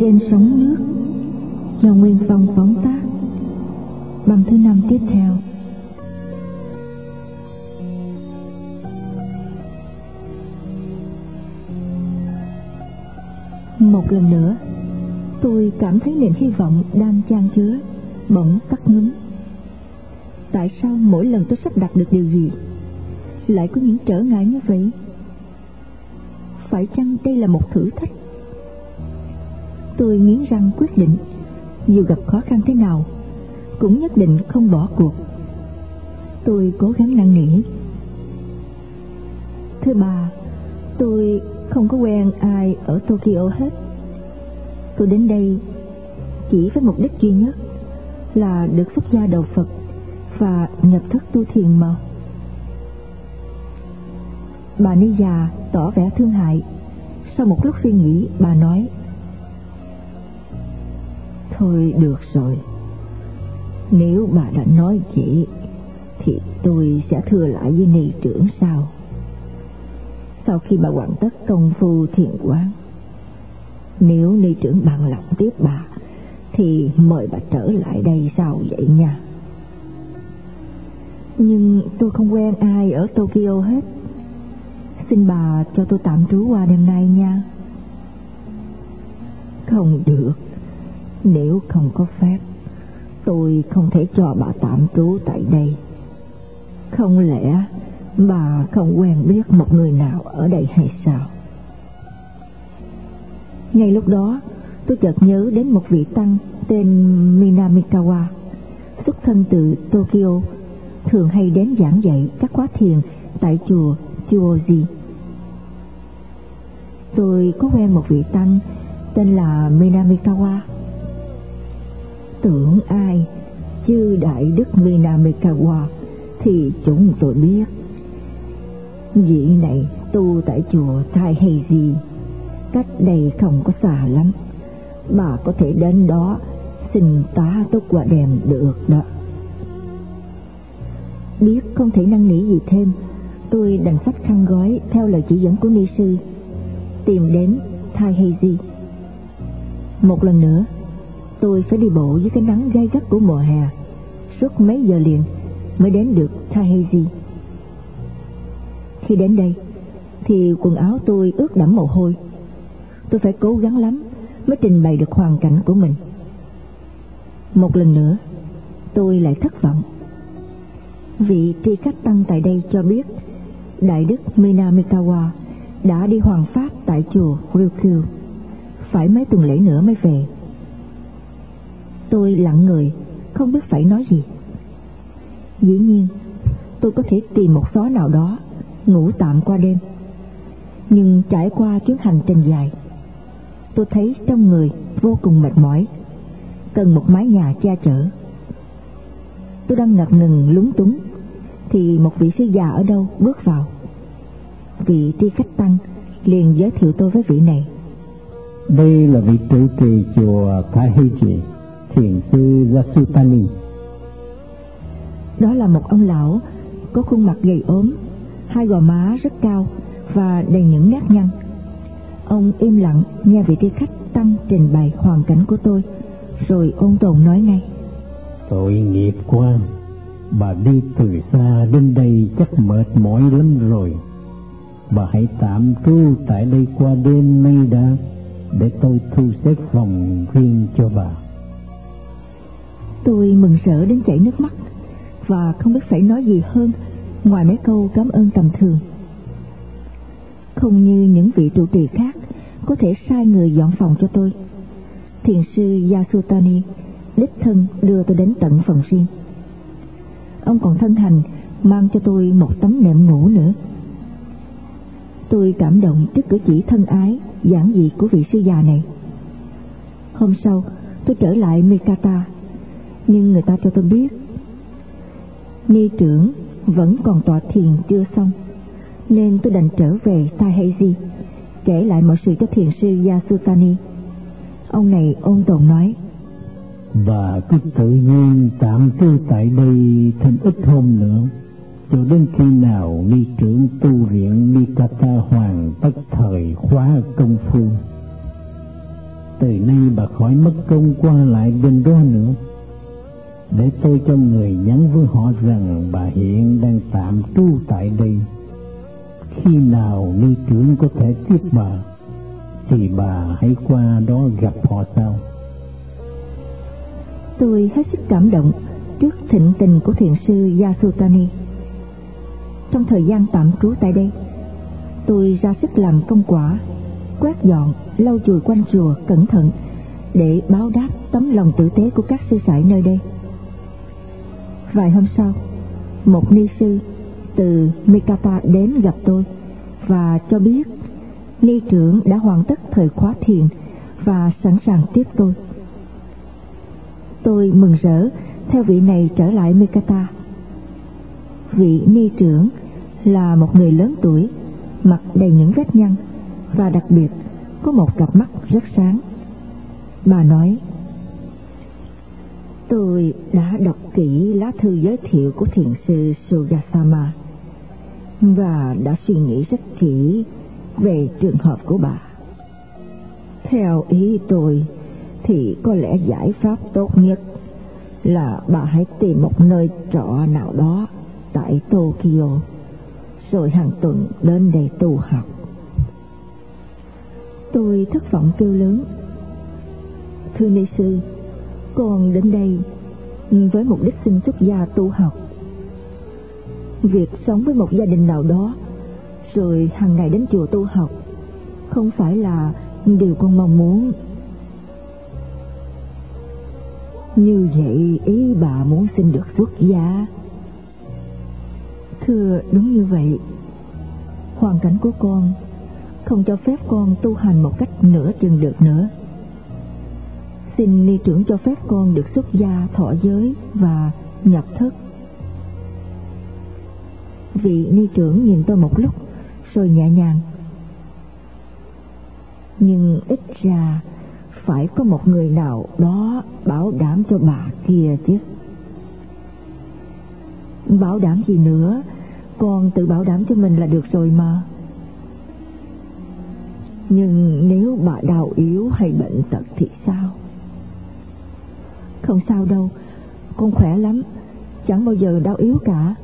trên sóng nước do nguyên phong phóng tác. Bằng thứ năm tiếp theo. Một lần nữa, tôi cảm thấy niềm hy vọng đang chan chứa, bỗng tắt ngấm tại sao mỗi lần tôi sắp đặt được điều gì, lại có những trở ngại như vậy? Phải chăng đây là một thử thách? Tôi nghiến răng quyết định dù gặp khó khăn thế nào cũng nhất định không bỏ cuộc. Tôi cố gắng năn nỉ. Thứ ba tôi không có quen ai ở tokyo hết. Tôi đến đây chỉ với mục đích duy nhất là được xuất gia đầu phật và nhập thức tu thiền mà. Bà ni già tỏ vẻ thương hại sau một lúc suy nghĩ, bà nói thôi được rồi. Nếu bà đã nói vậy, thì tôi sẽ thưa lại với ni trưởng sau. Sau khi bà hoàn tất công phu thiền quán, nếu ni trưởng bằng lòng tiếp bà, thì mời bà trở lại đây sau vậy nha. Nhưng tôi không quen ai ở tokyo hết. Xin bà cho tôi tạm trú qua đêm nay nha. Không được nếu không có phép, tôi không thể cho bà tạm trú tại đây không lẽ bà không quen biết một người nào ở đây hay sao ngay lúc đó, tôi chợt nhớ đến một vị tăng tên Minamikawa, xuất thân từ Tokyo, thường hay đến giảng dạy các khóa thiền tại chùa Chuoji. Tôi có quen một vị tăng tên là Minamikawa. Tưởng ai Chứ đại đức Minamikawa thì chúng tôi biết. Vị này tu tại chùa Thai hay gì cách đây không có xa lắm. Bà có thể đến đó xin tá tốt quả đèn được đó. Biết không thể năn nỉ gì thêm, tôi đành sách khăn gói theo lời chỉ dẫn của ni sư, tìm đến Thai Hazy. Một lần nữa, tôi phải đi bộ dưới cái nắng gay gắt của mùa hè, suốt mấy giờ liền mới đến được Tahiti. Khi đến đây, thì quần áo tôi ướt đẫm mồ hôi. Tôi phải cố gắng lắm mới trình bày được hoàn cảnh của mình. Một lần nữa, tôi lại thất vọng. Vị tri khách tăng tại đây cho biết Đại đức Minamikawa đã đi hoàng pháp tại chùa Ryukyu, phải mấy tuần lễ nữa mới về. Tôi lặng người, không biết phải nói gì. Dĩ nhiên, tôi có thể tìm một xó nào đó, ngủ tạm qua đêm. Nhưng trải qua chuyến hành trình dài, tôi thấy trong người vô cùng mệt mỏi, cần một mái nhà che chở. Tôi đang ngập ngừng lúng túng, thì một vị sư già ở đâu bước vào vị tri khách tăng liền giới thiệu tôi với vị này đây là vị trụ trì chùa Kaheji thiền sư Yasutani đó là một ông lão có khuôn mặt gầy ốm hai gò má rất cao và đầy những nét nhăn. Ông im lặng nghe vị tri khách tăng trình bày hoàn cảnh của tôi rồi ôn tồn nói ngay. Tội nghiệp quá bà đi từ xa đến đây chắc mệt mỏi lắm rồi. Bà hãy tạm trú tại đây qua đêm nay đã để tôi thu xếp phòng riêng cho bà tôi mừng rỡ đến chảy nước mắt. Và không biết phải nói gì hơn, ngoài mấy câu cảm ơn tầm thường. Không như những vị trụ trì khác có thể sai người dọn phòng cho tôi. Thiền sư Yasutani, đích thân đưa tôi đến tận phòng riêng. Ông còn thân hành, mang cho tôi một tấm nệm ngủ nữa. Tôi cảm động trước cử chỉ thân ái, giản dị của vị sư già này. Hôm sau, tôi trở lại mikata nhưng người ta cho tôi biết ni trưởng vẫn còn tọa thiền chưa xong, nên tôi đành trở về Taheji kể lại mọi sự cho thiền sư Yasutani ông này ôn tồn nói, và cứ tự nhiên tạm cư tại đây thêm ít hôm nữa, cho đến khi nào ni trưởng tu viện Mikata hoàn tất thời khóa công phu. từ nay bà khỏi mất công qua lại bên đó nữa để tôi cho người nhắn với họ rằng bà hiện đang tạm trú tại đây. Khi nào ni trưởng có thể tiếp bà, thì bà hãy qua đó gặp họ sau. Tôi hết sức cảm động trước thịnh tình của thiền sư Yasutani. Trong thời gian tạm trú tại đây, tôi ra sức làm công quả, quét dọn, lau chùi quanh chùa cẩn thận để báo đáp tấm lòng tử tế của các sư sãi nơi đây vài hôm sau, một ni sư từ Mikata đến gặp tôi và cho biết ni trưởng đã hoàn tất thời khóa thiền và sẵn sàng tiếp tôi. Tôi mừng rỡ, theo vị này trở lại Mikata vị ni trưởng là một người lớn tuổi mặt đầy những vết nhăn và đặc biệt có một cặp mắt rất sáng. Bà nói tôi đã đọc kỹ lá thư giới thiệu của thiền sư Sugasama và đã suy nghĩ rất kỹ về trường hợp của bà. Theo ý tôi, thì có lẽ giải pháp tốt nhất là bà hãy tìm một nơi trọ nào đó tại Tokyo, rồi hàng tuần đến đây tu học. Tôi thất vọng kêu lớn. Thưa ni sư con đến đây với mục đích xin xuất gia tu học. Việc sống với một gia đình nào đó, rồi hàng ngày đến chùa tu học, không phải là điều con mong muốn. Như vậy ý bà muốn xin được xuất gia. Thưa, đúng như vậy. Hoàn cảnh của con không cho phép con tu hành một cách nửa chừng được nữa xin ni trưởng cho phép con được xuất gia thọ giới và nhập thất. Vị ni trưởng nhìn tôi một lúc, rồi nhẹ nhàng. Nhưng ít ra phải có một người nào đó bảo đảm cho bà kia chứ. Bảo đảm gì nữa? Con tự bảo đảm cho mình là được rồi mà. Nhưng nếu bà đau yếu hay bệnh tật thì sao? Không sao đâu. Con khỏe lắm, chẳng bao giờ đau yếu cả.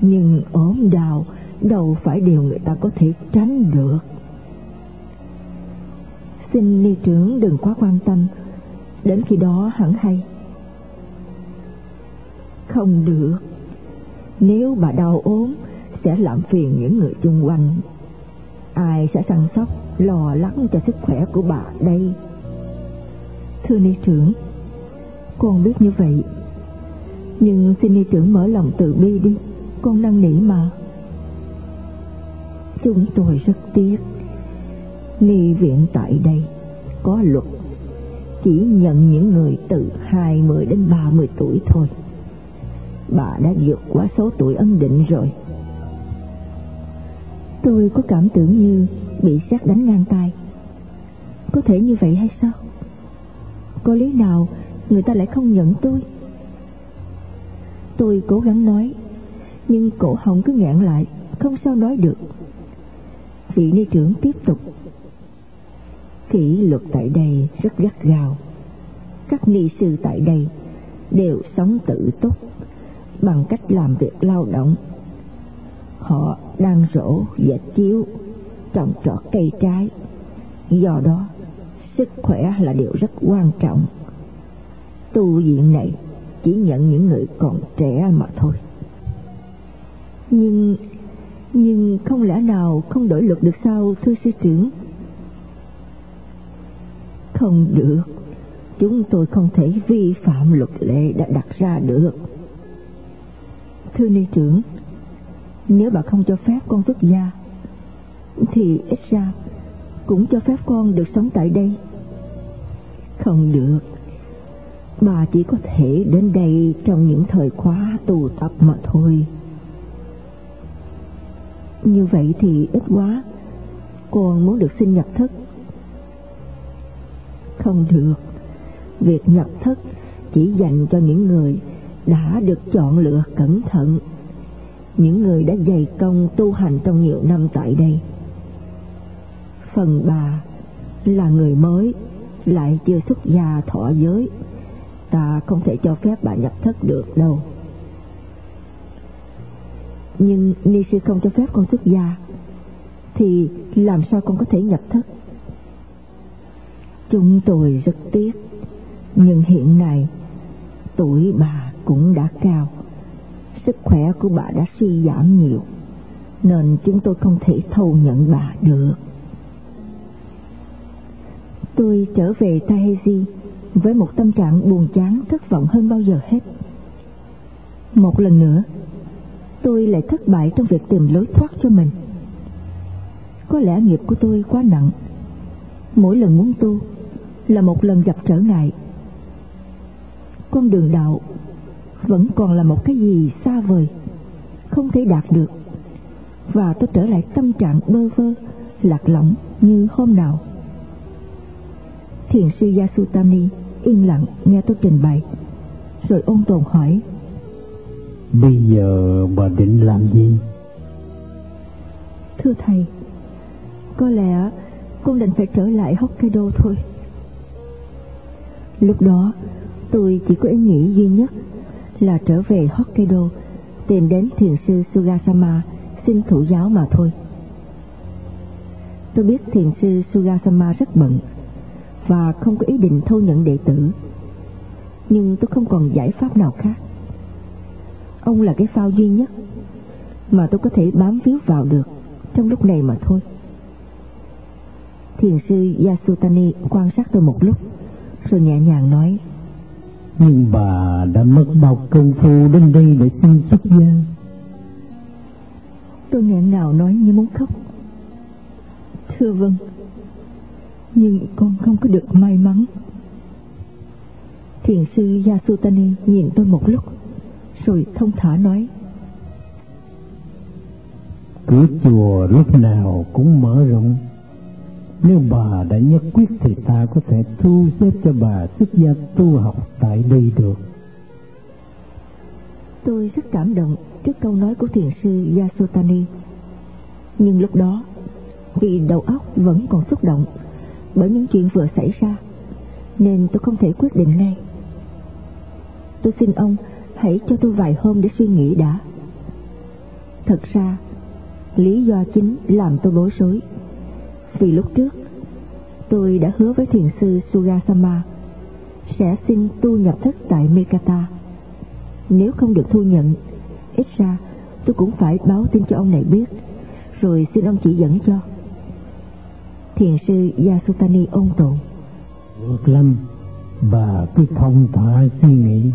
Nhưng ốm đau, đâu phải điều người ta có thể tránh được. Xin ni trưởng đừng quá quan tâm, đến khi đó hẳn hay. Không được. Nếu bà đau ốm, sẽ làm phiền những người chung quanh. Ai sẽ săn sóc, lo lắng cho sức khỏe của bà đây? Thưa ni trưởng. Con biết như vậy. Nhưng xin ni trưởng mở lòng từ bi đi. Con năn nỉ mà. Chúng tôi rất tiếc. Ni viện tại đây. Có luật. Chỉ nhận những người từ 20 đến 30 tuổi thôi. Bà đã vượt quá số tuổi ân định rồi. Tôi có cảm tưởng như bị sát đánh ngang tay. Có thể như vậy hay sao? Có lý nào người ta lại không nhận tôi? Tôi cố gắng nói, nhưng cổ họng cứ nghẹn lại, không sao nói được. Vị ni trưởng tiếp tục, kỷ luật tại đây rất gắt gao. Các ni sư tại đây đều sống tự túc, bằng cách làm việc lao động. Họ đang rổ dệt chiếu trồng trọt cây trái. Do đó sức khỏe là điều rất quan trọng. Tu viện này chỉ nhận những người còn trẻ mà thôi. Nhưng nhưng không lẽ nào không đổi luật được sao, thưa sư trưởng? Không được. Chúng tôi không thể vi phạm luật lệ đã đặt ra được. Thưa ni trưởng, nếu bà không cho phép con xuất gia, thì ít ra cũng cho phép con được sống tại đây. Không được. Bà chỉ có thể đến đây trong những thời khóa tù tập mà thôi. Như vậy thì ít quá. Con muốn được xin nhập thất. Không được. Việc nhập thất chỉ dành cho những người đã được chọn lựa cẩn thận. Những người đã dày công tu hành trong nhiều năm tại đây phần bà là người mới, lại chưa xuất gia thọ giới. Ta không thể cho phép bà nhập thất được đâu. Nhưng ni sư không cho phép con xuất gia, thì làm sao con có thể nhập thất? Chúng tôi rất tiếc, nhưng hiện nay tuổi bà cũng đã cao, sức khỏe của bà đã suy giảm nhiều, nên chúng tôi không thể thâu nhận bà được tôi trở về Tahiti với một tâm trạng buồn chán, thất vọng hơn bao giờ hết. Một lần nữa, tôi lại thất bại trong việc tìm lối thoát cho mình. Có lẽ nghiệp của tôi quá nặng. Mỗi lần muốn tu là một lần gặp trở ngại. Con đường đạo vẫn còn là một cái gì xa vời, không thể đạt được. Và tôi trở lại tâm trạng bơ vơ, lạc lõng như hôm nào thiền sư Yasutani yên lặng nghe tôi trình bày. Rồi ôn tồn hỏi bây giờ bà định làm gì? Thưa thầy có lẽ con định phải trở lại Hokkaido thôi. Lúc đó tôi chỉ có ý nghĩ duy nhất là trở về Hokkaido tìm đến thiền sư Sugasama xin thủ giáo mà thôi. Tôi biết thiền sư Sugasama rất bận và không có ý định thu nhận đệ tử. Nhưng tôi không còn giải pháp nào khác. Ông là cái phao duy nhất mà tôi có thể bám víu vào được trong lúc này mà thôi. Thiền sư Yasutani quan sát tôi một lúc rồi nhẹ nhàng nói nhưng bà đã mất bao công phu đến đây để xin xuất gia? Tôi nghẹn ngào nói như muốn khóc. Thưa vâng nhưng con không có được may mắn. Thiền sư Yasutani nhìn tôi một lúc rồi thông thả nói. Cửa chùa lúc nào cũng mở rộng. Nếu bà đã nhất quyết thì ta có thể thu xếp cho bà xuất gia tu học tại đây được. Tôi rất cảm động trước câu nói của thiền sư Yasutani. Nhưng lúc đó vì đầu óc vẫn còn xúc động bởi những chuyện vừa xảy ra, nên tôi không thể quyết định ngay. Tôi xin ông hãy cho tôi vài hôm để suy nghĩ đã. Thật ra, lý do chính làm tôi bối rối. Vì lúc trước, tôi đã hứa với thiền sư Sugasama sẽ xin tu nhập thất tại Mekata. Nếu không được thu nhận, ít ra tôi cũng phải báo tin cho ông này biết, rồi xin ông chỉ dẫn cho thiền sư Yasutani ôn tồn được lắm bà cứ thông thả suy nghĩ.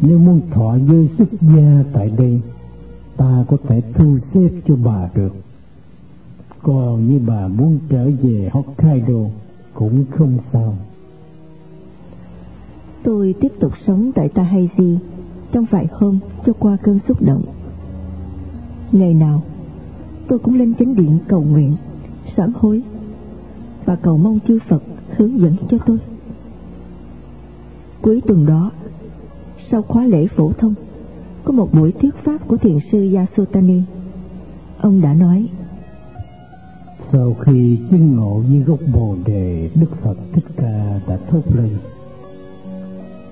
Nếu muốn thọ giới xuất gia tại đây ta có thể thu xếp cho bà được. Còn như bà muốn trở về Hokkaido cũng không sao. Tôi tiếp tục sống tại Tahaji trong vài hôm cho qua cơn xúc động. Ngày nào tôi cũng lên chánh điện cầu nguyện sám hối và cầu mong chư Phật hướng dẫn cho tôi. Cuối tuần đó, sau khóa lễ phổ thông, có một buổi thuyết pháp của thiền sư Yasutani. Ông đã nói: Sau khi chứng ngộ như gốc bồ đề, Đức Phật Thích Ca đã thốt lên: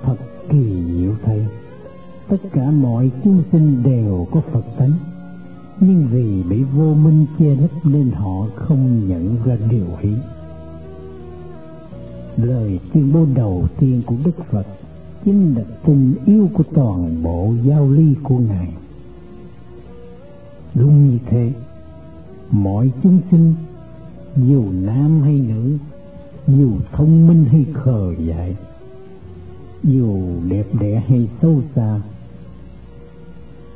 Thật kỳ diệu thay, tất cả mọi chúng sinh đều có Phật tánh nhưng vì bị vô minh che lấp nên họ không nhận ra điều ấy lời tuyên bố đầu tiên của đức phật chính là tình yêu của toàn bộ giao ly của ngài. Đúng như thế, mọi chúng sinh, dù nam hay nữ, dù thông minh hay khờ dại, dù đẹp đẽ hay sâu xa,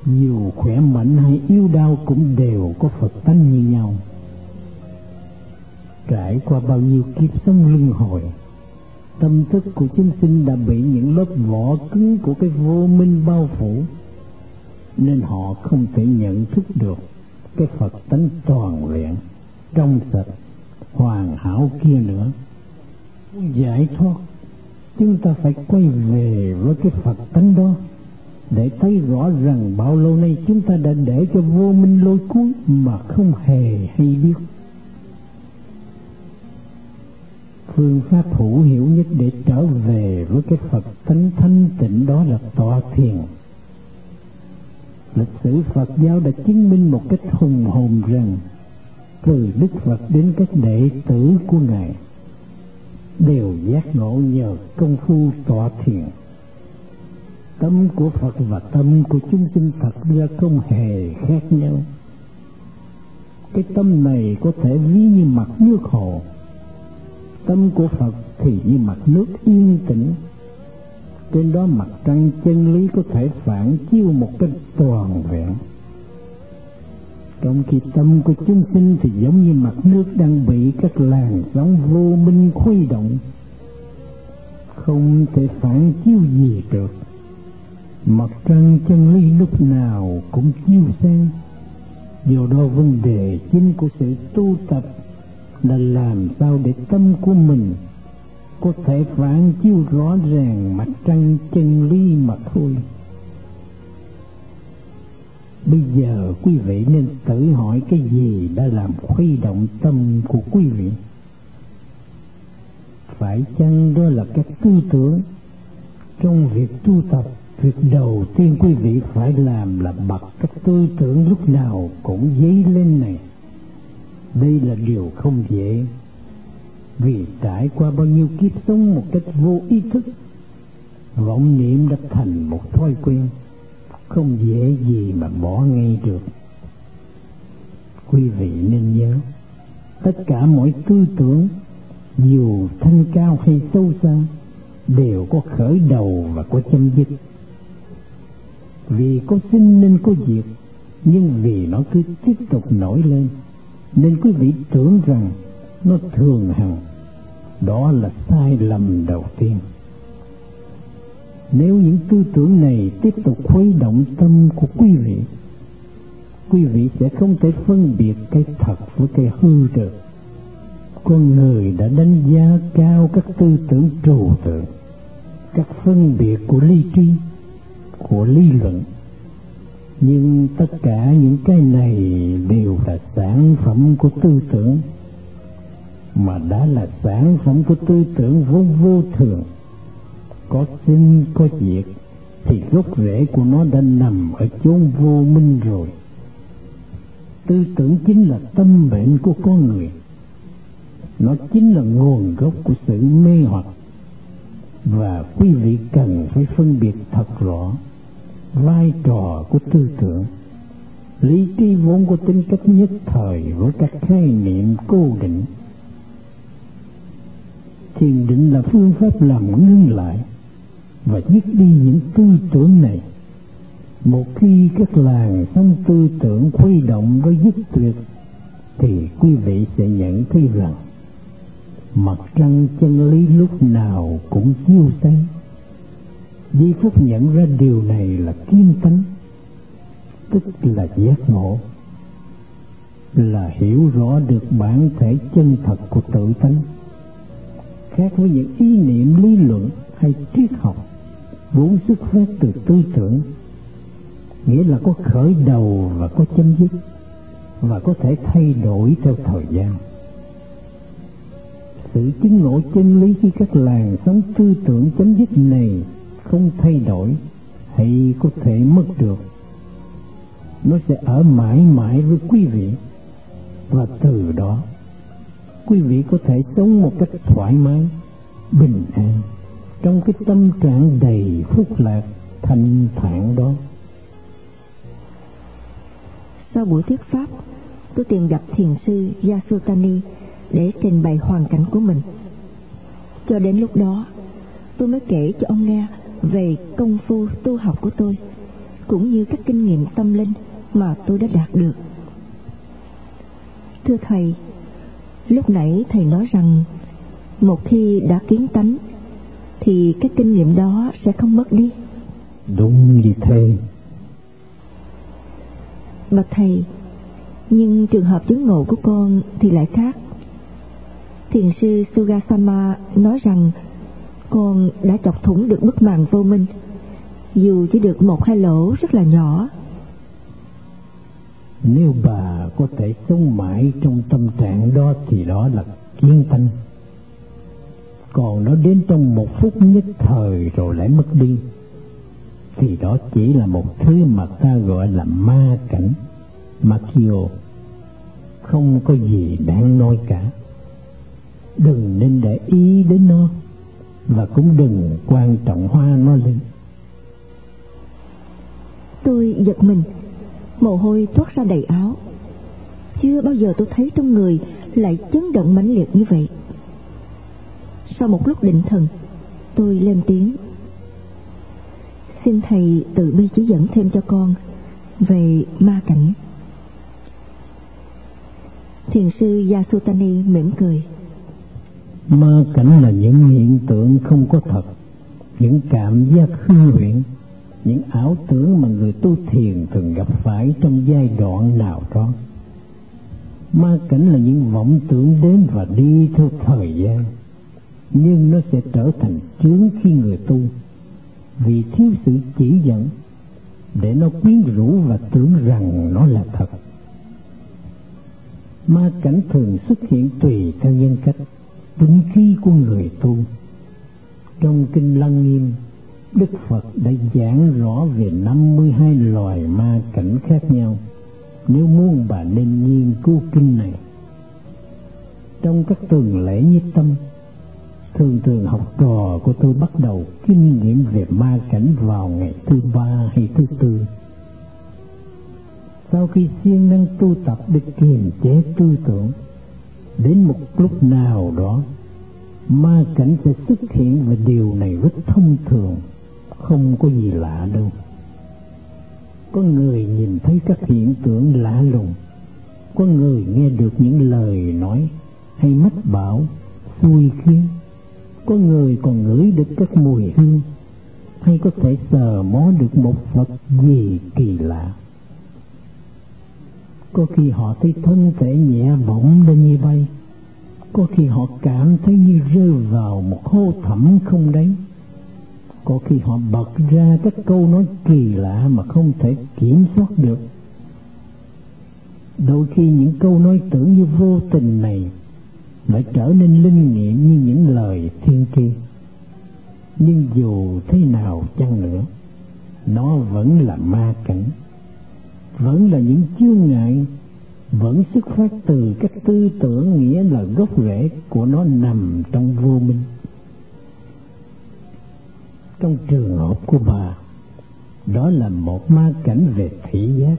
dù khỏe mạnh hay yếu đau cũng đều có phật tánh như nhau. Trải qua bao nhiêu kiếp sống luân hồi tâm thức của chúng sinh đã bị những lớp vỏ cứng của cái vô minh bao phủ, nên họ không thể nhận thức được cái phật tánh toàn vẹn, trong sạch, hoàn hảo kia nữa. Giải thoát, chúng ta phải quay về với cái phật tánh đó, để thấy rõ rằng bao lâu nay chúng ta đã để cho vô minh lôi cuốn mà không hề hay biết. Phương pháp hữu hiệu nhất để trở về với cái Phật tánh thanh tịnh đó là tọa thiền. Lịch sử Phật giáo đã chứng minh một cách hùng hồn rằng từ Đức Phật đến các đệ tử của Ngài đều giác ngộ nhờ công phu tọa thiền. Tâm của Phật và tâm của chúng sinh thật ra không hề khác nhau. Cái tâm này có thể ví như mặt nước hồ, tâm của Phật thì như mặt nước yên tĩnh. Trên đó mặt trăng chân lý có thể phản chiếu một cách toàn vẹn. Trong khi tâm của chúng sinh thì giống như mặt nước đang bị các làn sóng vô minh khuấy động, không thể phản chiếu gì được. Mặt trăng chân lý lúc nào cũng chiếu sáng. Do đó vấn đề chính của sự tu tập là làm sao để tâm của mình có thể phản chiếu rõ ràng mặt trăng chân lý mà thôi Bây giờ quý vị nên tự hỏi cái gì đã làm khuấy động tâm của quý vị? Phải chăng đó là các tư tưởng? Trong việc tu tập, việc đầu tiên quý vị phải làm là bật các tư tưởng lúc nào cũng dấy lên này. Đây là điều không dễ, vì trải qua bao nhiêu kiếp sống một cách vô ý thức, vọng niệm đã thành một thói quen. Không dễ gì mà bỏ ngay được. Quý vị nên nhớ tất cả mọi tư tưởng dù thanh cao hay sâu xa đều có khởi đầu và có chấm dứt. Vì có sinh nên có diệt nhưng vì nó cứ tiếp tục nổi lên nên quý vị tưởng rằng nó thường hằng. Đó là sai lầm đầu tiên. Nếu những tư tưởng này tiếp tục khuấy động tâm của quý vị quý vị sẽ không thể phân biệt cái thật với cái hư được. Con người đã đánh giá cao các tư tưởng trừu tượng, các phân biệt của lý trí, của lý luận nhưng tất cả những cái này đều là sản phẩm của tư tưởng, mà đã là sản phẩm của tư tưởng vốn vô thường. Có sinh, có diệt, thì gốc rễ của nó đã nằm ở chốn vô minh rồi. Tư tưởng chính là tâm bệnh của con người. Nó chính là nguồn gốc của sự mê hoặc. Và quý vị cần phải phân biệt thật rõ vai trò của tư tưởng. Lý trí vốn có tính cách nhất thời với các khái niệm cố định. Thiền định là phương pháp làm ngưng lại và dứt đi những tư tưởng này. Một khi các làn sóng tư tưởng khuấy động với dứt tuyệt, thì quý vị sẽ nhận thấy rằng, mặt trăng chân lý lúc nào cũng chiếu sáng. Di Phúc nhận ra điều này là kim tánh, tức là giác ngộ, là hiểu rõ được bản thể chân thật của tự tánh, khác với những ý niệm, lý luận hay triết học vốn xuất phát từ tư tưởng, nghĩa là có khởi đầu và có chấm dứt, và có thể thay đổi theo thời gian. Sự chứng ngộ chân lý khi các làn sóng tư tưởng chấm dứt này không thay đổi hay có thể mất được. Nó sẽ ở mãi mãi với quý vị. Và từ đó, quý vị có thể sống một cách thoải mái, bình an trong cái tâm trạng đầy phúc lạc, thanh thản đó. Sau buổi thuyết pháp, tôi tìm gặp thiền sư Yasutani để trình bày hoàn cảnh của mình. Cho đến lúc đó, tôi mới kể cho ông nghe về công phu tu học của tôi cũng như các kinh nghiệm tâm linh mà tôi đã đạt được. Thưa thầy lúc nãy thầy nói rằng một khi đã kiến tánh thì cái kinh nghiệm đó sẽ không mất đi. Đúng như thế bạch thầy nhưng trường hợp chứng ngộ của con thì lại khác. Thiền sư sugasama nói rằng con đã chọc thủng được bức màn vô minh. Dù chỉ được một hai lỗ rất là nhỏ. Nếu bà có thể sống mãi trong tâm trạng đó thì đó là kiên tánh còn nó đến trong một phút nhất thời rồi lại mất đi. Thì đó chỉ là một thứ mà ta gọi là ma cảnh. Makio không có gì đáng nói cả. Đừng nên để ý đến nó và cũng đừng quan trọng hoa nó lên. Tôi giật mình. Mồ hôi thoát ra đầy áo. Chưa bao giờ tôi thấy trong người lại chấn động mãnh liệt như vậy. Sau một lúc định thần, tôi lên tiếng. Xin thầy tự bi chỉ dẫn thêm cho con về ma cảnh. Thiền sư yasutani mỉm cười ma cảnh là những hiện tượng không có thật, những cảm giác hư huyễn những ảo tưởng mà người tu thiền thường gặp phải trong giai đoạn nào đó. Ma cảnh là những vọng tưởng đến và đi theo thời gian, nhưng nó sẽ trở thành chướng khi người tu, vì thiếu sự chỉ dẫn để nó quyến rũ và tưởng rằng nó là thật. Ma cảnh thường xuất hiện tùy theo nhân cách tính khí của người tu. Trong kinh lăng nghiêm, đức phật đã giảng rõ về 52 loài ma cảnh khác nhau. Nếu muốn bà nên nghiên cứu kinh này. Trong các tuần lễ nhiếp tâm, thường thường học trò của tôi bắt đầu kinh nghiệm về ma cảnh vào ngày thứ ba hay thứ tư. Sau khi siêng năng tu tập, được kiềm chế tư tưởng đến một lúc nào đó, ma cảnh sẽ xuất hiện và điều này rất thông thường, không có gì lạ đâu. Có người nhìn thấy các hiện tượng lạ lùng, có người nghe được những lời nói hay mách bảo, xui khiến, có người còn ngửi được các mùi hương, hay có thể sờ mó được một vật gì kỳ lạ có khi họ thấy thân thể nhẹ bỗng lên như bay. Có khi họ cảm thấy như rơi vào một hô thẳm không đáy. Có khi họ bật ra các câu nói kỳ lạ mà không thể kiểm soát được. Đôi khi những câu nói tưởng như vô tình này lại trở nên linh nghiệm như những lời thiên tri. Nhưng dù thế nào chăng nữa, nó vẫn là ma cảnh vẫn là những chướng ngại, vẫn xuất phát từ các tư tưởng nghĩa là gốc rễ của nó nằm trong vô minh. Trong trường hợp của bà, đó là một ma cảnh về thị giác.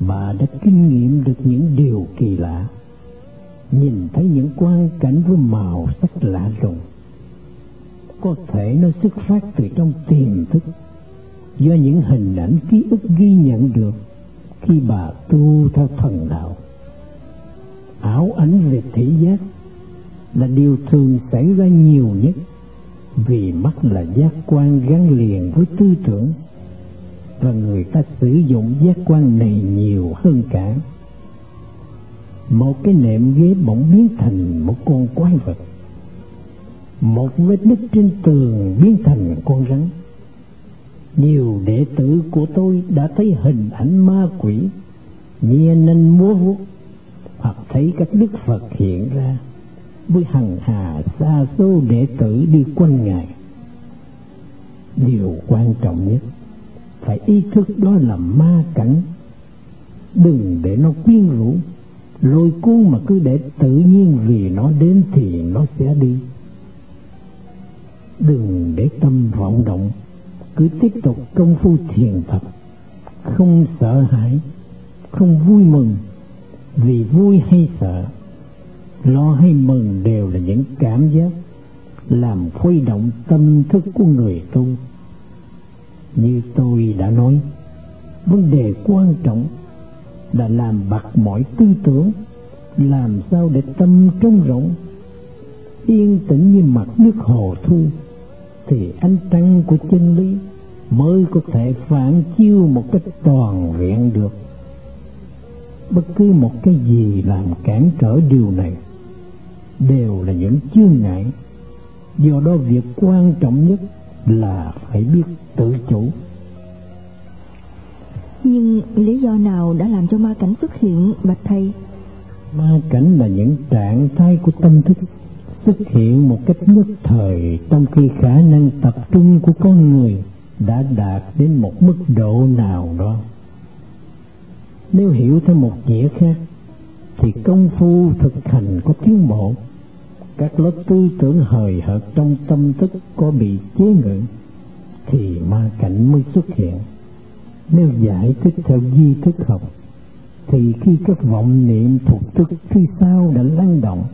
Bà đã kinh nghiệm được những điều kỳ lạ, nhìn thấy những quang cảnh với màu sắc lạ lùng. Có thể nó xuất phát từ trong tiềm thức do những hình ảnh ký ức ghi nhận được khi bà tu theo thần đạo. Ảo ảnh về thị giác là điều thường xảy ra nhiều nhất vì mắt là giác quan gắn liền với tư tưởng và người ta sử dụng giác quan này nhiều hơn cả. Một cái nệm ghế bỗng biến thành một con quái vật. Một vết nứt trên tường biến thành con rắn nhiều đệ tử của tôi đã thấy hình ảnh ma quỷ nhia nên múa vuốt, hoặc thấy các đức phật hiện ra. Với hằng hà xa số đệ tử đi quanh ngài, điều quan trọng nhất, phải ý thức đó là ma cảnh. Đừng để nó quyến rũ, lôi cuốn mà cứ để tự nhiên vì nó đến thì nó sẽ đi. Đừng để tâm vọng động cứ tiếp tục công phu thiền tập không sợ hãi, không vui mừng. Vì vui hay sợ, lo hay mừng đều là những cảm giác làm khuấy động tâm thức của người tu. Như tôi đã nói, vấn đề quan trọng là làm bật mọi tư tưởng, làm sao để tâm trống rỗng yên tĩnh như mặt nước hồ thu thì ánh trăng của chân lý mới có thể phản chiếu một cách toàn vẹn được. Bất cứ một cái gì làm cản trở điều này đều là những chướng ngại. Do đó việc quan trọng nhất là phải biết tự chủ. Nhưng lý do nào đã làm cho ma cảnh xuất hiện bạch thầy? Ma cảnh là những trạng thái của tâm thức xuất hiện một cách nhất thời trong khi khả năng tập trung của con người đã đạt đến một mức độ nào đó. Nếu hiểu theo một nghĩa khác, thì công phu thực hành có tiến bộ các lớp tư tưởng hời hợt trong tâm thức có bị chế ngự, thì ma cảnh mới xuất hiện. Nếu giải thích theo di thức học, thì khi các vọng niệm thuộc thức phía sau đã lắng động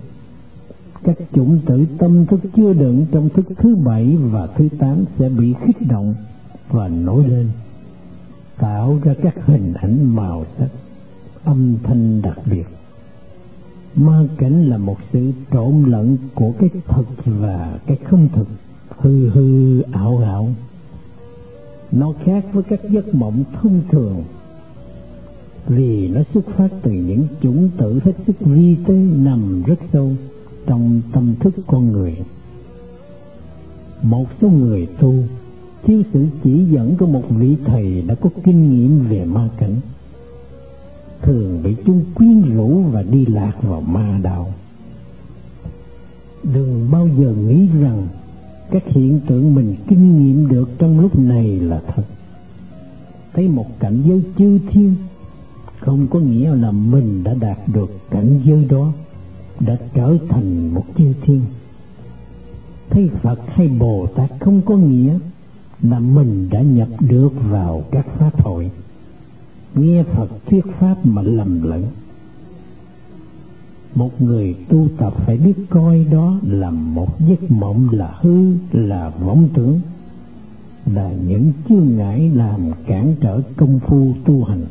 các chủng tử tâm thức chưa đựng trong thức thứ bảy và thứ tám sẽ bị khích động và nổi lên, tạo ra các hình ảnh màu sắc, âm thanh đặc biệt. Ma cảnh là một sự trộn lẫn của cái thực và cái không thực, hư hư, ảo ảo. Nó khác với các giấc mộng thông thường, vì nó xuất phát từ những chủng tử hết sức vi tế nằm rất sâu trong tâm thức con người. Một số người tu, thiếu sự chỉ dẫn của một vị thầy đã có kinh nghiệm về ma cảnh, thường bị chúng quyến rũ và đi lạc vào ma đạo. Đừng bao giờ nghĩ rằng các hiện tượng mình kinh nghiệm được trong lúc này là thật. Thấy một cảnh giới chư thiên, không có nghĩa là mình đã đạt được cảnh giới đó đã trở thành một chư thiên. Thấy phật hay bồ tát không có nghĩa là mình đã nhập được vào các pháp hội. Nghe phật thuyết pháp mà lầm lẫn. Một người tu tập phải biết coi đó là một giấc mộng, là hư, là vọng tưởng. Là những chướng ngại làm cản trở công phu tu hành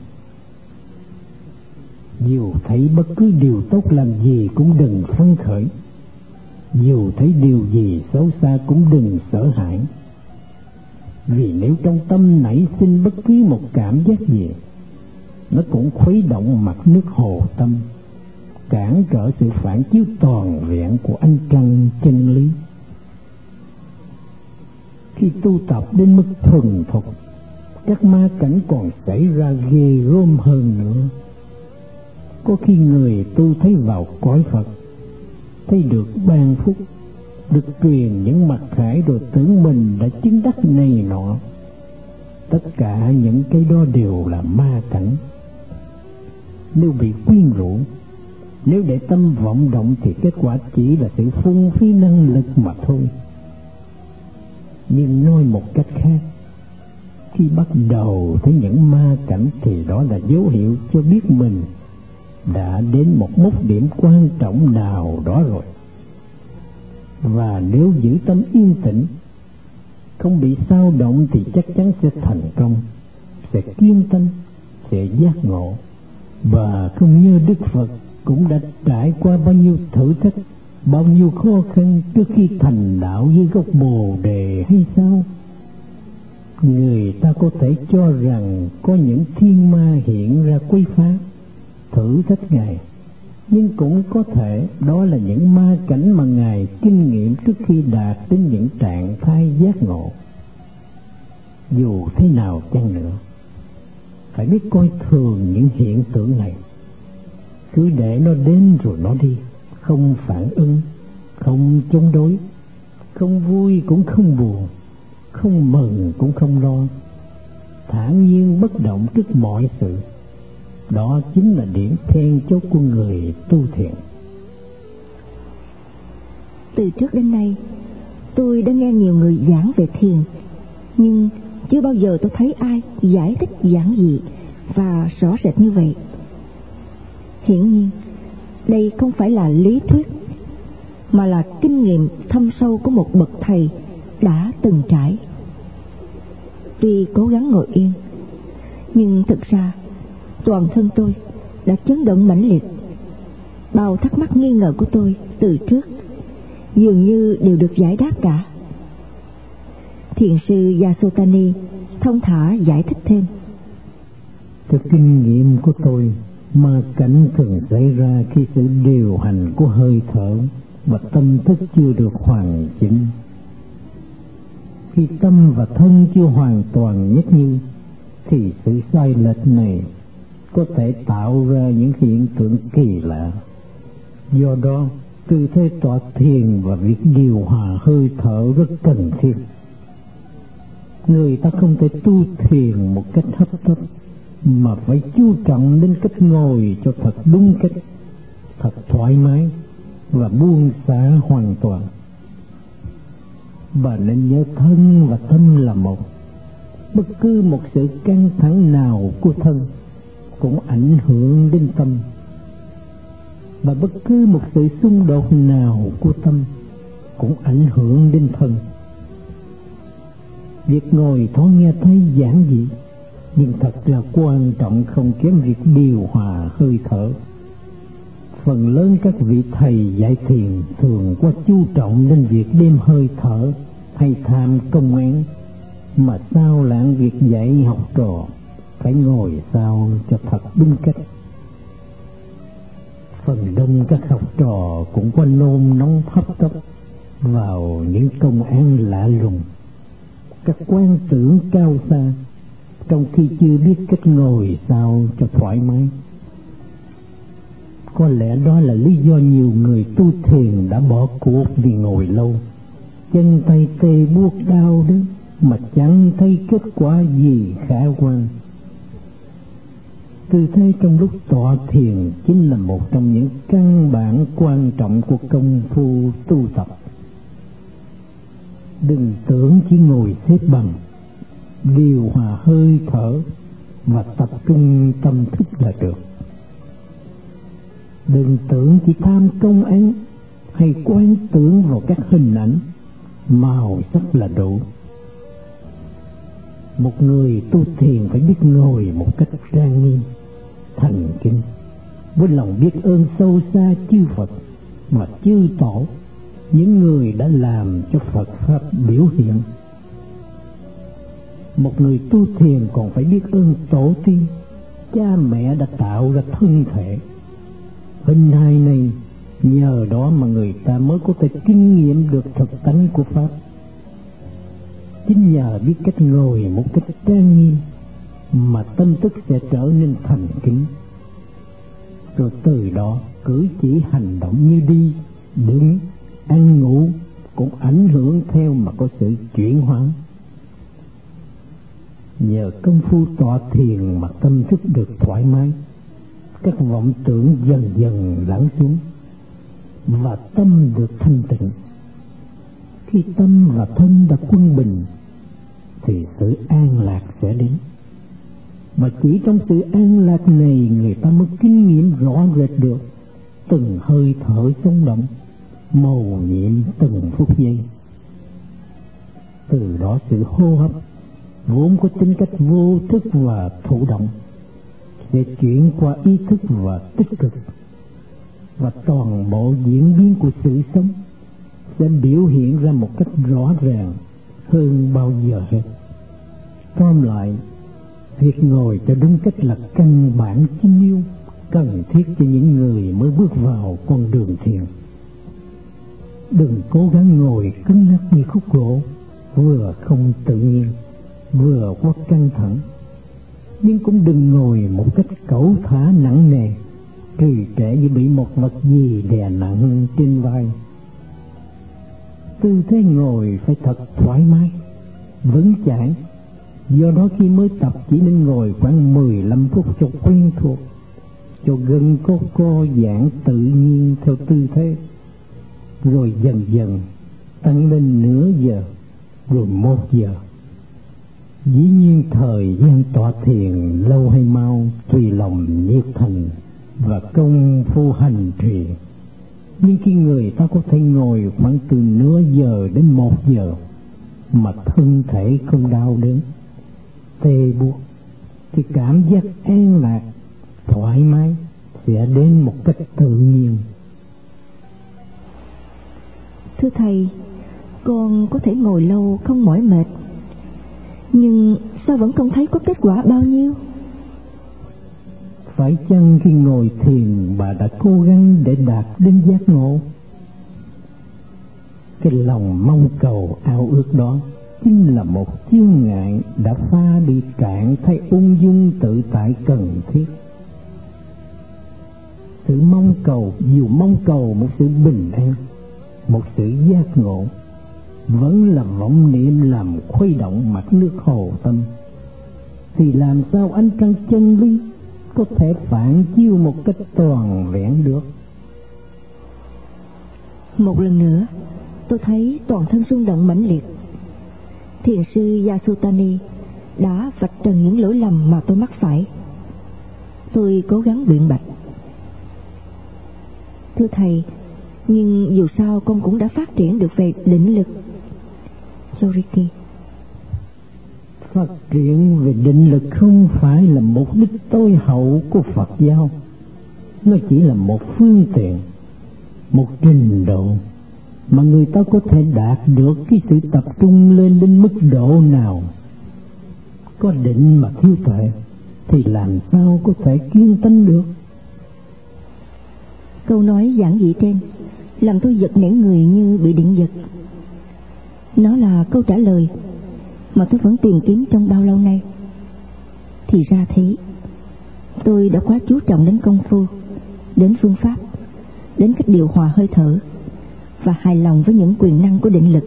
dù thấy bất cứ điều tốt làm gì cũng đừng phấn khởi. Dù thấy điều gì xấu xa cũng đừng sợ hãi. Vì nếu trong tâm nảy sinh bất cứ một cảm giác gì, nó cũng khuấy động mặt nước hồ tâm, cản trở sự phản chiếu toàn vẹn của anh trăng chân lý. Khi tu tập đến mức thuần thục, các ma cảnh còn xảy ra ghê gớm hơn nữa có khi người tu thấy vào cõi phật, thấy được ban phúc, được truyền những mặt khải rồi tưởng mình đã chứng đắc này nọ. Tất cả những cái đó đều là ma cảnh nếu bị quyến rũ, nếu để tâm vọng động thì kết quả chỉ là sự phung phí năng lực mà thôi. Nhưng nói một cách khác, khi bắt đầu thấy những ma cảnh thì đó là dấu hiệu cho biết mình đã đến một mốc điểm quan trọng nào đó rồi. Và nếu giữ tâm yên tĩnh, không bị sao động thì chắc chắn sẽ thành công, sẽ kiên tâm, sẽ giác ngộ. Và không như đức phật cũng đã trải qua bao nhiêu thử thách, bao nhiêu khó khăn trước khi thành đạo với gốc bồ đề hay sao? Người ta có thể cho rằng có những thiên ma hiện ra quấy phá thử thách ngài, nhưng cũng có thể đó là những ma cảnh mà ngài kinh nghiệm trước khi đạt đến những trạng thái giác ngộ. Dù thế nào chăng nữa, phải biết coi thường những hiện tượng này. Cứ để nó đến rồi nó đi, không phản ứng, không chống đối, không vui cũng không buồn, không mừng cũng không lo. Thản nhiên bất động trước mọi sự đó chính là điểm then chốt của người tu thiện từ trước đến nay, tôi đã nghe nhiều người giảng về thiền, nhưng chưa bao giờ tôi thấy ai giải thích giản dị và rõ rệt như vậy. Hiển nhiên, đây không phải là lý thuyết, mà là kinh nghiệm thâm sâu của một bậc thầy đã từng trải. Tuy cố gắng ngồi yên, nhưng thực ra toàn thân tôi đã chấn động mãnh liệt. Bao thắc mắc nghi ngờ của tôi từ trước dường như đều được giải đáp cả. Thiền sư Yasotani thông thả giải thích thêm. Theo kinh nghiệm của tôi, ma cảnh thường xảy ra khi sự điều hành của hơi thở và tâm thức chưa được hoàn chỉnh. Khi tâm và thân chưa hoàn toàn nhất như, thì sự sai lệch này có thể tạo ra những hiện tượng kỳ lạ. Do đó, tư thế tọa thiền và việc điều hòa hơi thở rất cần thiết. Người ta không thể tu thiền một cách hấp tấp, mà phải chú trọng đến cách ngồi cho thật đúng cách, thật thoải mái và buông xả hoàn toàn. Và nên nhớ thân và tâm là một. Bất cứ một sự căng thẳng nào của thân cũng ảnh hưởng đến tâm. Và bất cứ một sự xung đột nào của tâm cũng ảnh hưởng đến thân. Việc ngồi thoáng nghe thấy giản dị, nhưng thật là quan trọng không kém việc điều hòa hơi thở. Phần lớn các vị thầy dạy thiền thường quá chú trọng đến việc đêm hơi thở hay tham công án, mà sao lãng việc dạy học trò phải ngồi sao cho thật đúng cách. Phần đông các học trò cũng có nôn nóng hấp tấp vào những công án lạ lùng. Các quan tưởng cao xa, trong khi chưa biết cách ngồi sao cho thoải mái. Có lẽ đó là lý do nhiều người tu thiền đã bỏ cuộc vì ngồi lâu. Chân tay tê buốt đau đó mà chẳng thấy kết quả gì khả quan tư thế trong lúc tọa thiền chính là một trong những căn bản quan trọng của công phu tu tập. Đừng tưởng chỉ ngồi xếp bằng, điều hòa hơi thở và tập trung tâm thức là được. Đừng tưởng chỉ tham công án hay quán tưởng vào các hình ảnh, màu sắc là đủ một người tu thiền phải biết ngồi một cách trang nghiêm, thành kính. Với lòng biết ơn sâu xa chư Phật và chư Tổ, những người đã làm cho Phật Pháp biểu hiện. Một người tu thiền còn phải biết ơn tổ tiên, cha mẹ đã tạo ra thân thể. Hình hài này, nhờ đó mà người ta mới có thể kinh nghiệm được thực tánh của pháp chính nhờ biết cách ngồi một cách trang nghiêm mà tâm thức sẽ trở nên thành kính. Rồi từ đó cử chỉ hành động như đi, đứng, ăn ngủ cũng ảnh hưởng theo mà có sự chuyển hóa. Nhờ công phu tọa thiền mà tâm thức được thoải mái, các vọng tưởng dần dần lắng xuống và tâm được thanh tịnh. Khi tâm và thân đã quân bình thì sự an lạc sẽ đến. Mà chỉ trong sự an lạc này người ta mới kinh nghiệm rõ rệt được. Từng hơi thở sống động, màu nhiệm từng phút giây. Từ đó sự hô hấp, vốn có tính cách vô thức và thụ động, sẽ chuyển qua ý thức và tích cực. Và toàn bộ diễn biến của sự sống sẽ biểu hiện ra một cách rõ ràng hơn bao giờ hết tóm lại, việc ngồi cho đúng cách là căn bản chính yếu cần thiết cho những người mới bước vào con đường thiền. Đừng cố gắng ngồi cứng nhắc như khúc gỗ, vừa không tự nhiên, vừa quá căng thẳng. Nhưng cũng đừng ngồi một cách cẩu thả nặng nề, trì trệ như bị một vật gì đè nặng trên vai. Tư thế ngồi phải thật thoải mái, vững chãi do đó khi mới tập chỉ nên ngồi khoảng 15 phút cho quen thuộc, cho gân có co giãn tự nhiên theo tư thế, rồi dần dần tăng lên nửa giờ, rồi một giờ. Dĩ nhiên thời gian tọa thiền lâu hay mau tùy lòng nhiệt thành và công phu hành trì. Nhưng khi người ta có thể ngồi khoảng từ nửa giờ đến một giờ mà thân thể không đau đớn tê buốt thì cảm giác an lạc thoải mái sẽ đến một cách tự nhiên. Thưa thầy con có thể ngồi lâu không mỏi mệt nhưng sao vẫn không thấy có kết quả bao nhiêu? Phải chăng khi ngồi thiền bà đã cố gắng để đạt đến giác ngộ? Cái lòng mong cầu ao ước đó chính là một chướng ngại đã pha đi cạn thay ung dung tự tại cần thiết. Sự mong cầu dù mong cầu một sự bình an. Một sự giác ngộ vẫn là vọng niệm làm khuấy động mặt nước hồ tâm. Thì làm sao ánh trăng chân lý có thể phản chiếu một cách toàn vẹn được? Một lần nữa, tôi thấy toàn thân rung động mãnh liệt thiền sư yasutani. Đã vạch trần những lỗi lầm mà tôi mắc phải. Tôi cố gắng biện bạch. Thưa thầy, nhưng dù sao con cũng đã phát triển được về định lực. Choriki phát triển về định lực không phải là mục đích tối hậu của Phật giáo. Nó chỉ là một phương tiện, một trình độ mà người ta có thể đạt được cái sự tập trung lên đến mức độ nào? Có định mà thiếu tuệ, thì làm sao có thể kiên tánh được? Câu nói giản dị trên làm tôi giật nảy người như bị điện giật. Nó là câu trả lời mà tôi vẫn tìm kiếm trong bao lâu nay. Thì ra thế, tôi đã quá chú trọng đến công phu, đến phương pháp, đến cách điều hòa hơi thở và hài lòng với những quyền năng của định lực.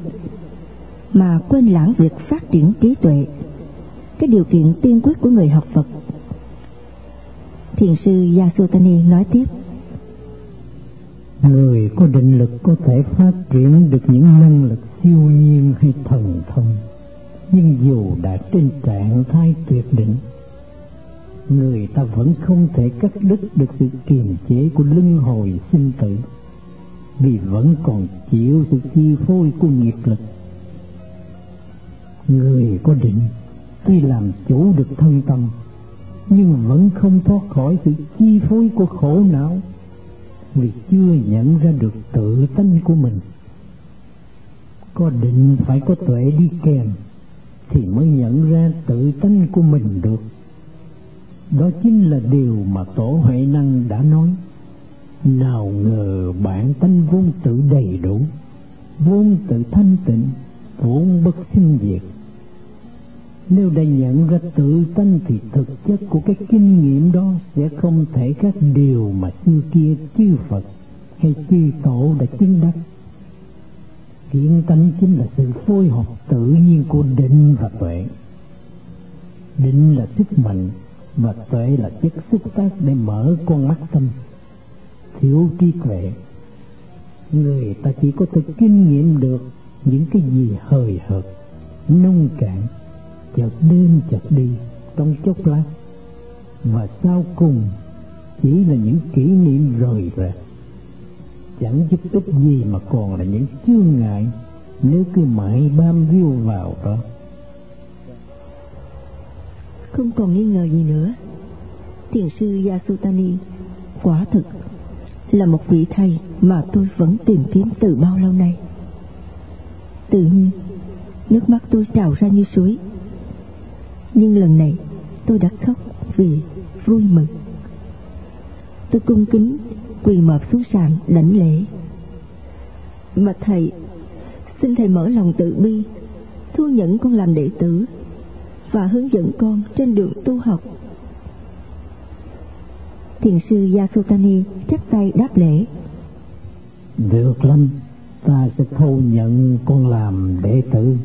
Mà quên lãng việc phát triển trí tuệ, cái điều kiện tiên quyết của người học Phật. Thiền sư Yasutani nói tiếp. Người có định lực có thể phát triển được những năng lực siêu nhiên hay thần thông, nhưng dù đã trên trạng thái tuyệt đỉnh, người ta vẫn không thể cắt đứt được sự kiềm chế của luân hồi sinh tử vì vẫn còn chịu sự chi phối của nghiệp lực. Người có định tuy làm chủ được thân tâm, nhưng vẫn không thoát khỏi sự chi phối của khổ não, vì chưa nhận ra được tự tánh của mình. Có định phải có tuệ đi kèm thì mới nhận ra tự tánh của mình được. Đó chính là điều mà tổ huệ năng đã nói nào ngờ bản tánh vốn tự đầy đủ, vốn tự thanh tịnh, vốn bất sinh diệt nếu đã nhận ra tự tánh thì thực chất của cái kinh nghiệm đó sẽ không thể các điều mà xưa kia chư Phật hay chư Tổ đã chứng đắc. Kiến tánh chính là sự phối hợp tự nhiên của định và tuệ. Định là sức mạnh và tuệ là chất xúc tác để mở con mắt tâm. Thiếu trí tuệ, người ta chỉ có thể kinh nghiệm được những cái gì hời hợt, nông cạn chợt đến chợt đi trong chốc lát. Và sau cùng chỉ là những kỷ niệm rời rạc. Chẳng giúp ích gì mà còn là những chướng ngại nếu cứ mãi bám víu vào đó. Không còn nghi ngờ gì nữa. Thiền sư Yasutani quả thực là một vị thầy mà tôi vẫn tìm kiếm từ bao lâu nay. Tự nhiên, nước mắt tôi trào ra như suối. Nhưng lần này, tôi đã khóc vì vui mừng. Tôi cung kính quỳ mọp xuống sàn đảnh lễ. Mà thầy, xin thầy mở lòng tự bi, thu nhận con làm đệ tử và hướng dẫn con trên đường tu học thiền sư Yasutani chắp tay đáp lễ. Được lắm, ta sẽ thu nhận con làm đệ tử.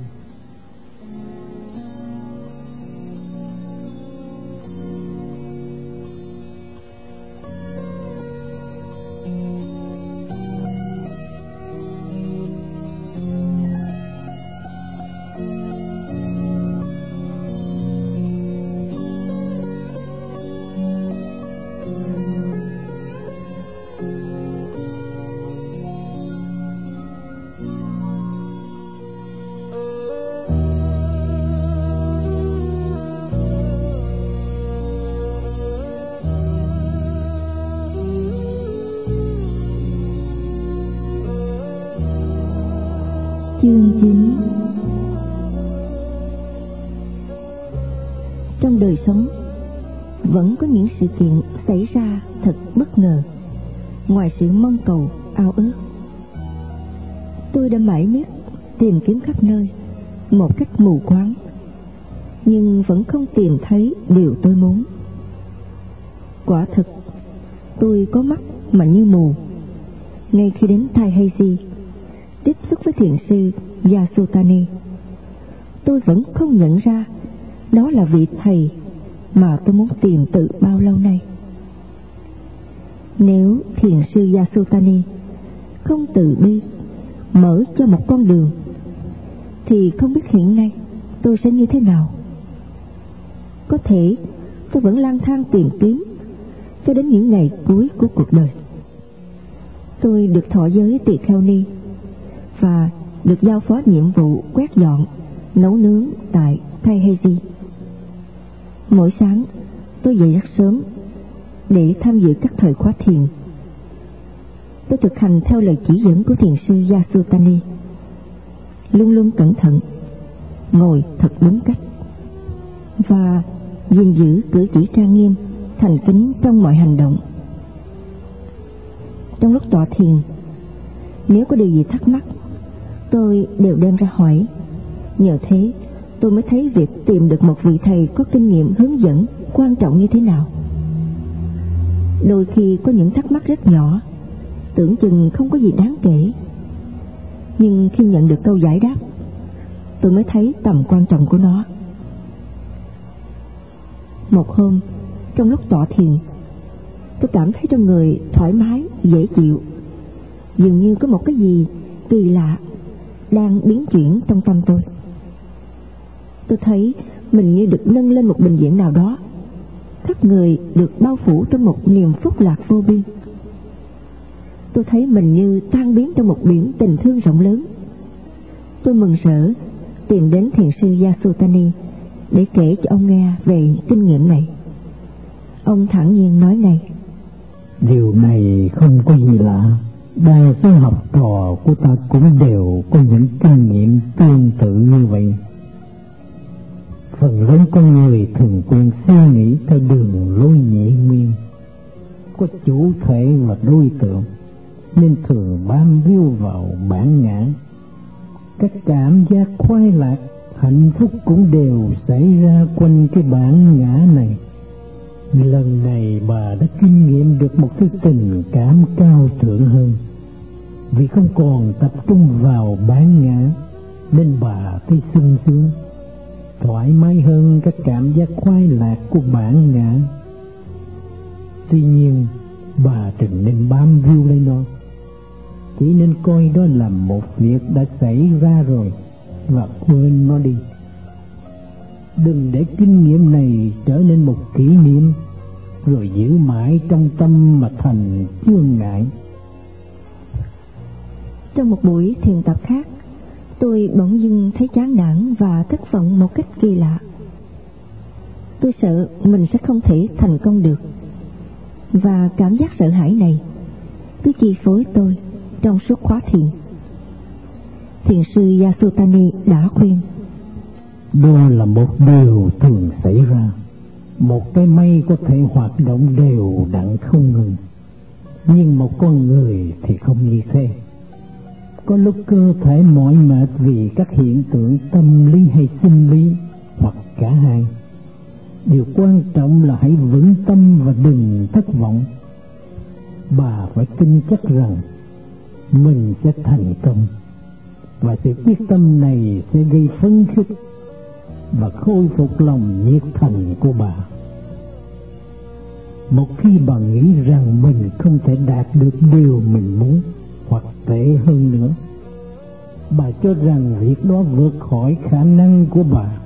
Thầy mà tôi muốn tìm từ bao lâu nay. Nếu thiền sư Yasutani không từ bi mở cho một con đường thì không biết hiện nay tôi sẽ như thế nào. Có thể tôi vẫn lang thang tìm kiếm cho đến những ngày cuối của cuộc đời. Tôi được thọ giới tỳ kheo ni và được giao phó nhiệm vụ quét dọn, nấu nướng tại thay hay gì Mỗi sáng tôi dậy rất sớm để tham dự các thời khóa thiền. Tôi thực hành theo lời chỉ dẫn của thiền sư Yasutani, luôn luôn cẩn thận, ngồi thật đúng cách và gìn giữ cử chỉ trang nghiêm, thành kính trong mọi hành động. Trong lúc tọa thiền, nếu có điều gì thắc mắc, tôi đều đem ra hỏi. Nhờ thế, tôi mới thấy việc tìm được một vị thầy có kinh nghiệm hướng dẫn quan trọng như thế nào. Đôi khi có những thắc mắc rất nhỏ, tưởng chừng không có gì đáng kể. Nhưng khi nhận được câu giải đáp, tôi mới thấy tầm quan trọng của nó. Một hôm, trong lúc tọa thiền, tôi cảm thấy trong người thoải mái, dễ chịu. Dường như có một cái gì kỳ lạ đang biến chuyển trong tâm tôi. Tôi thấy mình như được nâng lên một bình diện nào đó, khắp người được bao phủ trong một niềm phúc lạc vô biên. Tôi thấy mình như tan biến trong một biển tình thương rộng lớn. Tôi mừng rỡ tìm đến thiền sư Yasutani để kể cho ông nghe về kinh nghiệm này. Ông thẳng nhiên nói ngay. Điều này không có gì lạ. Đa số học trò của ta cũng đều có những kinh nghiệm tương tự như vậy. Phần lớn con người thường quen suy nghĩ theo đường lối nhị nguyên, có chủ thể và đối tượng, nên thường bám víu vào bản ngã. Các cảm giác khoái lạc hạnh phúc cũng đều xảy ra quanh cái bản ngã này. Lần này bà đã kinh nghiệm được một cái tình cảm cao thượng hơn. Vì không còn tập trung vào bản ngã nên bà thấy sung sướng thoải mái hơn các cảm giác khoái lạc của bản ngã. Tuy nhiên, bà đừng nên bám víu lấy nó. Chỉ nên coi đó là một việc đã xảy ra rồi và quên nó đi. Đừng để kinh nghiệm này trở nên một kỷ niệm, rồi giữ mãi trong tâm mà thành chướng ngại. Trong một buổi thiền tập khác tôi bỗng dưng thấy chán nản và thất vọng một cách kỳ lạ tôi sợ mình sẽ không thể thành công được và cảm giác sợ hãi này cứ chi phối tôi trong suốt khóa thiền thiền sư Yasutani đã khuyên. Đó là một điều thường xảy ra. Một cái mây có thể hoạt động đều đặn không ngừng, nhưng một con người thì không như thế. Có lúc cơ thể mỏi mệt vì các hiện tượng tâm lý hay sinh lý hoặc cả hai. Điều quan trọng là hãy vững tâm và đừng thất vọng. Bà phải tin chắc rằng mình sẽ thành công và sự quyết tâm này sẽ gây phấn khích và khôi phục lòng nhiệt thành của bà một khi bà nghĩ rằng mình không thể đạt được điều mình muốn hoặc tệ hơn nữa. Bà cho rằng việc đó vượt khỏi khả năng của bà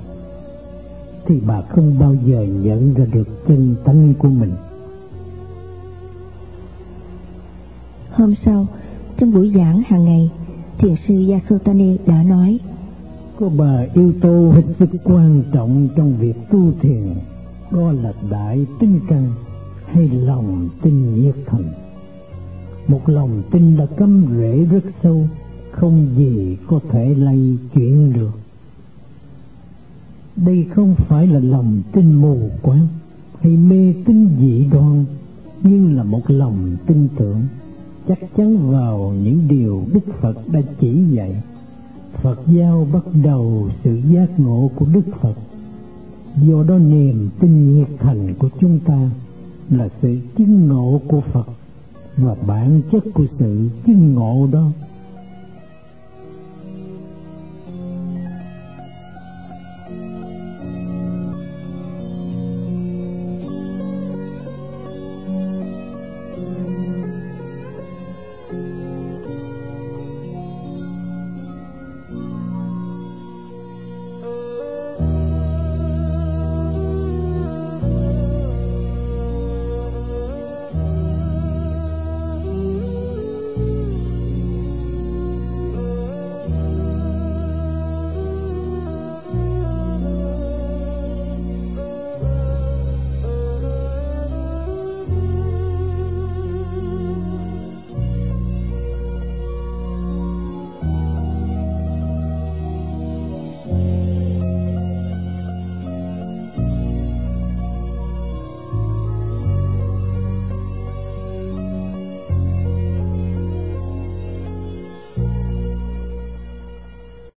thì bà không bao giờ nhận ra được chân tánh của mình. Hôm sau trong buổi giảng hàng ngày thiền sư Yasutani đã nói có ba yếu tố hết sức quan trọng trong việc tu thiền đó là đại tinh căn hay lòng tin nhiệt thành một lòng tin là cắm rễ rất sâu, không gì có thể lay chuyển được đây không phải là lòng tin mù quáng hay mê tín dị đoan, nhưng là một lòng tin tưởng chắc chắn vào những điều Đức Phật đã chỉ dạy. Phật giáo bắt đầu sự giác ngộ của Đức Phật. Do đó niềm tin nhiệt thành của chúng ta là sự chứng ngộ của Phật và bản chất của sự chứng ngộ đó